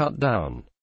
cut down.